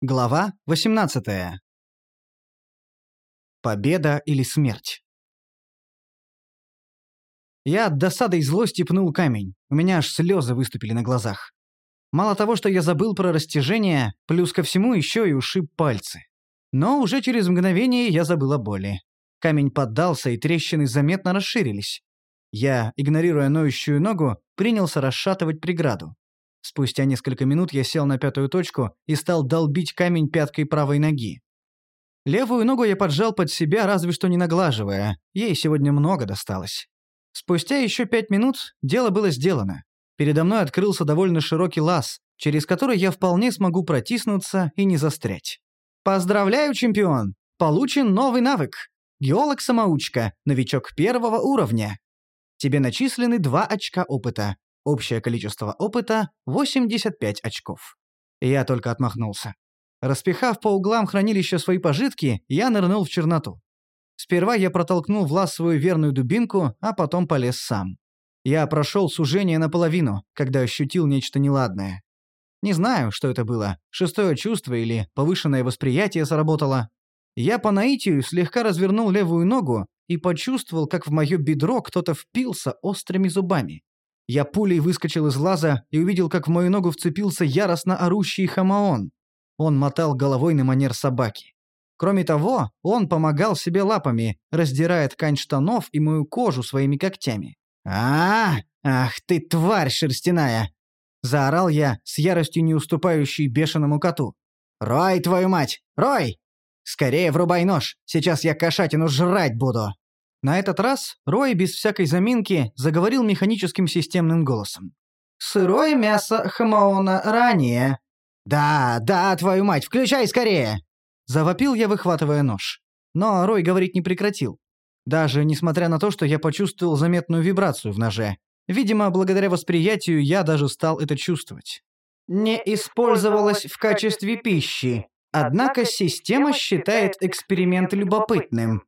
Глава 18. Победа или смерть. Я от досады и злости пнул камень. У меня аж слезы выступили на глазах. Мало того, что я забыл про растяжение, плюс ко всему еще и ушиб пальцы. Но уже через мгновение я забыл о боли. Камень поддался, и трещины заметно расширились. Я, игнорируя ноющую ногу, принялся расшатывать преграду. Спустя несколько минут я сел на пятую точку и стал долбить камень пяткой правой ноги. Левую ногу я поджал под себя, разве что не наглаживая. Ей сегодня много досталось. Спустя еще пять минут дело было сделано. Передо мной открылся довольно широкий лаз, через который я вполне смогу протиснуться и не застрять. Поздравляю, чемпион! Получен новый навык. Геолог-самоучка, новичок первого уровня. Тебе начислены два очка опыта. Общее количество опыта – 85 очков. Я только отмахнулся. Распихав по углам хранилища свои пожитки, я нырнул в черноту. Сперва я протолкнул в лаз свою верную дубинку, а потом полез сам. Я прошел сужение наполовину, когда ощутил нечто неладное. Не знаю, что это было, шестое чувство или повышенное восприятие сработало. Я по наитию слегка развернул левую ногу и почувствовал, как в мое бедро кто-то впился острыми зубами. Я пулей выскочил из лаза и увидел, как в мою ногу вцепился яростно орущий хамаон. Он мотал головой на манер собаки. Кроме того, он помогал себе лапами, раздирая ткань штанов и мою кожу своими когтями. а, Ах ты тварь шерстяная!» Заорал я, с яростью не уступающей бешеному коту. «Рой, твою мать! Рой! Скорее врубай нож, сейчас я кошатину жрать буду!» На этот раз Рой без всякой заминки заговорил механическим системным голосом. «Сырое мясо хамаона ранее». «Да, да, твою мать, включай скорее!» Завопил я, выхватывая нож. Но Рой говорить не прекратил. Даже несмотря на то, что я почувствовал заметную вибрацию в ноже. Видимо, благодаря восприятию я даже стал это чувствовать. «Не использовалось в качестве пищи. Однако система считает эксперимент любопытным.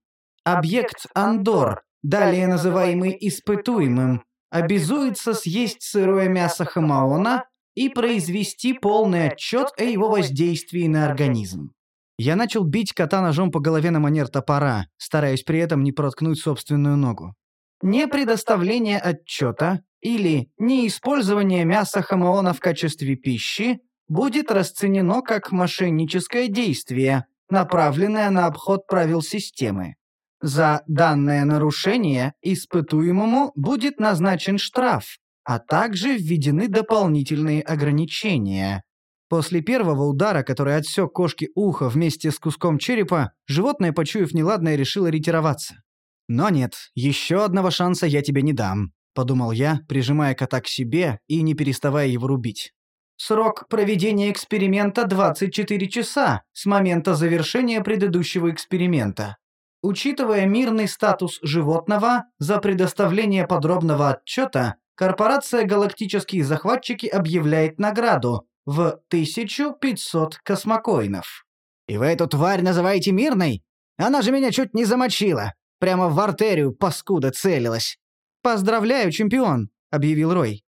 Объект Андор, далее называемый испытуемым, обязуется съесть сырое мясо хамаона и произвести полный отчет о его воздействии на организм. Я начал бить кота ножом по голове на манер топора, стараясь при этом не проткнуть собственную ногу. Непредоставление отчета или неиспользование мяса хамаона в качестве пищи будет расценено как мошенническое действие, направленное на обход правил системы. За данное нарушение испытуемому будет назначен штраф, а также введены дополнительные ограничения. После первого удара, который отсек кошке ухо вместе с куском черепа, животное, почуяв неладное, решило ретироваться. «Но нет, еще одного шанса я тебе не дам», — подумал я, прижимая кота к себе и не переставая его рубить. Срок проведения эксперимента 24 часа с момента завершения предыдущего эксперимента. Учитывая мирный статус животного, за предоставление подробного отчета корпорация «Галактические захватчики» объявляет награду в 1500 космокоинов. «И вы эту тварь называете мирной? Она же меня чуть не замочила. Прямо в артерию паскуда целилась». «Поздравляю, чемпион», — объявил Рой.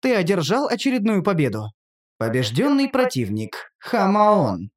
«Ты одержал очередную победу». Побежденный противник – Хамаон.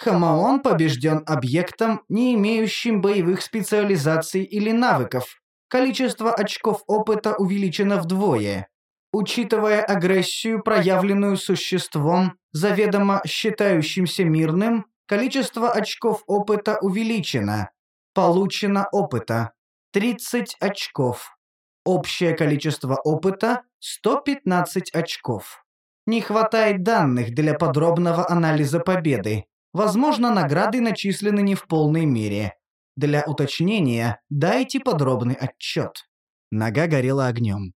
Хамаон побежден объектом, не имеющим боевых специализаций или навыков. Количество очков опыта увеличено вдвое. Учитывая агрессию, проявленную существом, заведомо считающимся мирным, количество очков опыта увеличено. Получено опыта 30 очков. Общее количество опыта 115 очков. Не хватает данных для подробного анализа победы. Возможно, награды начислены не в полной мере. Для уточнения дайте подробный отчет. Нога горела огнем.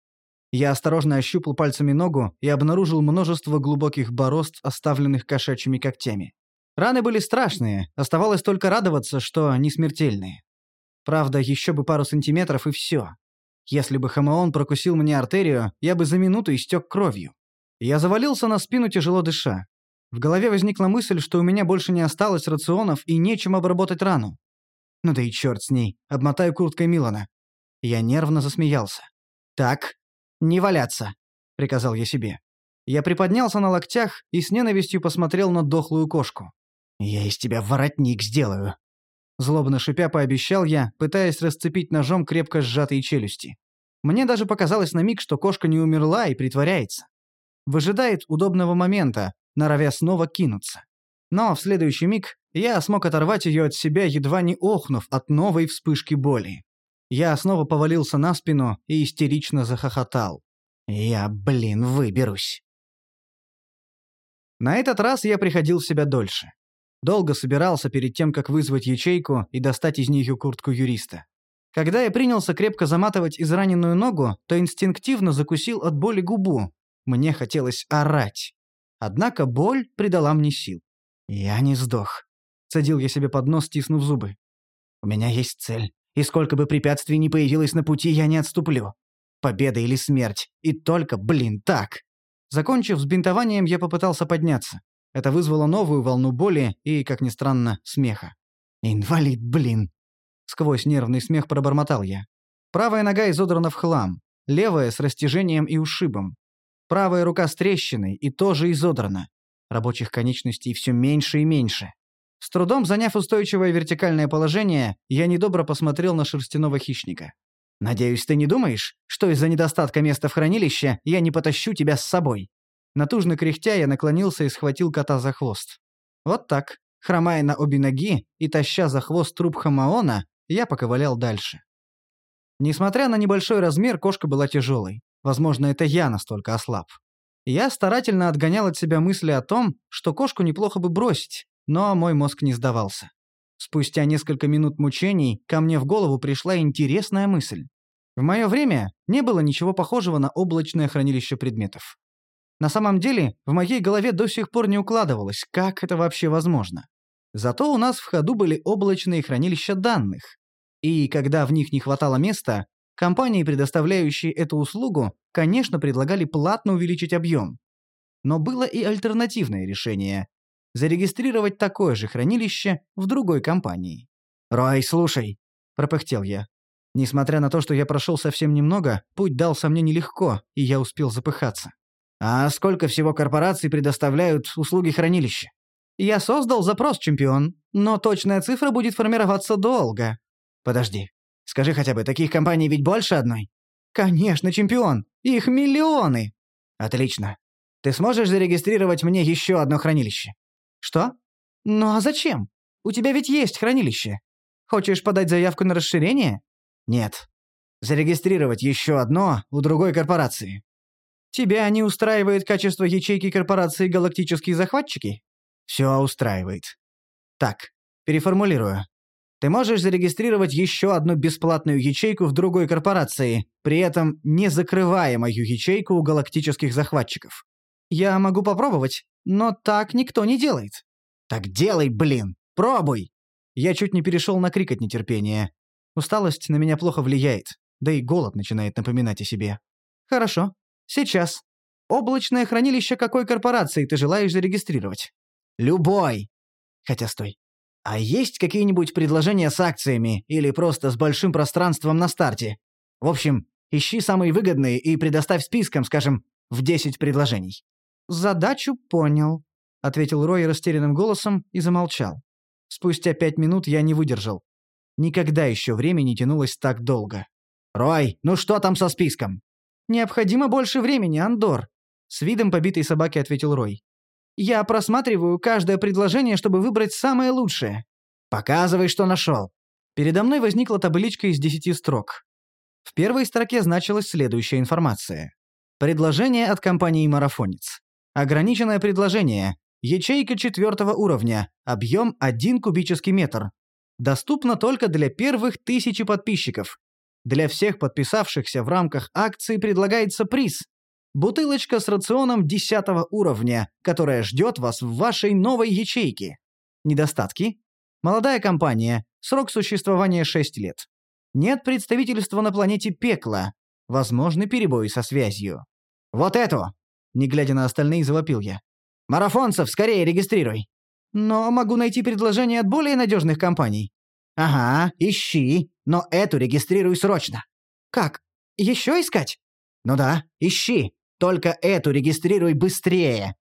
Я осторожно ощупал пальцами ногу и обнаружил множество глубоких борозд, оставленных кошачьими когтями. Раны были страшные, оставалось только радоваться, что не смертельные. Правда, еще бы пару сантиметров и все. Если бы Хамаон прокусил мне артерию, я бы за минуту истек кровью. Я завалился на спину, тяжело дыша. В голове возникла мысль, что у меня больше не осталось рационов и нечем обработать рану. Ну да и черт с ней, обмотаю курткой Милана. Я нервно засмеялся. «Так, не валяться», — приказал я себе. Я приподнялся на локтях и с ненавистью посмотрел на дохлую кошку. Я из тебя воротник сделаю. Злобно шипя пообещал я, пытаясь расцепить ножом крепко сжатые челюсти. Мне даже показалось на миг, что кошка не умерла и притворяется. Выжидает удобного момента, норовя снова кинуться. Но в следующий миг я смог оторвать ее от себя, едва не охнув от новой вспышки боли. Я снова повалился на спину и истерично захохотал. Я, блин, выберусь. На этот раз я приходил в себя дольше. Долго собирался перед тем, как вызвать ячейку и достать из нее куртку юриста. Когда я принялся крепко заматывать израненную ногу, то инстинктивно закусил от боли губу. Мне хотелось орать. Однако боль придала мне сил. Я не сдох. Цедил я себе под нос, стиснув зубы. У меня есть цель, и сколько бы препятствий ни появилось на пути, я не отступлю. Победа или смерть. И только, блин, так. Закончив с бинтованием, я попытался подняться. Это вызвало новую волну боли и, как ни странно, смеха. «Инвалид, блин!» Сквозь нервный смех пробормотал я. Правая нога изодрана в хлам, левая с растяжением и ушибом. Правая рука с трещиной и тоже изодрана. Рабочих конечностей все меньше и меньше. С трудом заняв устойчивое вертикальное положение, я недобро посмотрел на шерстяного хищника. «Надеюсь, ты не думаешь, что из-за недостатка места в хранилище я не потащу тебя с собой?» Натужно кряхтя, я наклонился и схватил кота за хвост. Вот так, хромая на обе ноги и таща за хвост труп Хамаона, я поковылял дальше. Несмотря на небольшой размер, кошка была тяжелой. Возможно, это я настолько ослаб. Я старательно отгонял от себя мысли о том, что кошку неплохо бы бросить, но мой мозг не сдавался. Спустя несколько минут мучений ко мне в голову пришла интересная мысль. В мое время не было ничего похожего на облачное хранилище предметов. На самом деле, в моей голове до сих пор не укладывалось, как это вообще возможно. Зато у нас в ходу были облачные хранилища данных. И когда в них не хватало места, компании, предоставляющие эту услугу, конечно, предлагали платно увеличить объем. Но было и альтернативное решение зарегистрировать такое же хранилище в другой компании. «Рой, слушай», — пропыхтел я. Несмотря на то, что я прошел совсем немного, путь дался мне нелегко, и я успел запыхаться. «А сколько всего корпораций предоставляют услуги хранилища?» «Я создал запрос, чемпион, но точная цифра будет формироваться долго». «Подожди. Скажи хотя бы, таких компаний ведь больше одной?» «Конечно, чемпион. Их миллионы». «Отлично. Ты сможешь зарегистрировать мне еще одно хранилище?» «Что? Ну а зачем? У тебя ведь есть хранилище. Хочешь подать заявку на расширение?» «Нет. Зарегистрировать еще одно у другой корпорации». «Тебя не устраивает качество ячейки корпорации «Галактические захватчики»?» «Все устраивает». «Так, переформулирую. Ты можешь зарегистрировать еще одну бесплатную ячейку в другой корпорации, при этом не закрывая мою ячейку у галактических захватчиков. Я могу попробовать, но так никто не делает. Так делай, блин! Пробуй! Я чуть не перешел на крик от нетерпения. Усталость на меня плохо влияет, да и голод начинает напоминать о себе. Хорошо. Сейчас. Облачное хранилище какой корпорации ты желаешь зарегистрировать? Любой. Хотя стой. А есть какие-нибудь предложения с акциями или просто с большим пространством на старте? В общем, ищи самые выгодные и предоставь списком, скажем, в 10 предложений. «Задачу понял», — ответил Рой растерянным голосом и замолчал. Спустя пять минут я не выдержал. Никогда еще время не тянулось так долго. «Рой, ну что там со списком?» «Необходимо больше времени, Андор», — с видом побитой собаки ответил Рой. «Я просматриваю каждое предложение, чтобы выбрать самое лучшее». «Показывай, что нашел». Передо мной возникла табличка из десяти строк. В первой строке значилась следующая информация. Предложение от компании «Марафонец». Ограниченное предложение. Ячейка четвертого уровня. Объем 1 кубический метр. Доступно только для первых тысячи подписчиков. Для всех подписавшихся в рамках акции предлагается приз. Бутылочка с рационом 10 уровня, которая ждет вас в вашей новой ячейке. Недостатки. Молодая компания. Срок существования 6 лет. Нет представительства на планете Пекла. Возможны перебои со связью. Вот это! Не глядя на остальных, завопил я. «Марафонцев, скорее регистрируй!» «Но могу найти предложение от более надежных компаний». «Ага, ищи, но эту регистрируй срочно». «Как? Еще искать?» «Ну да, ищи. Только эту регистрируй быстрее».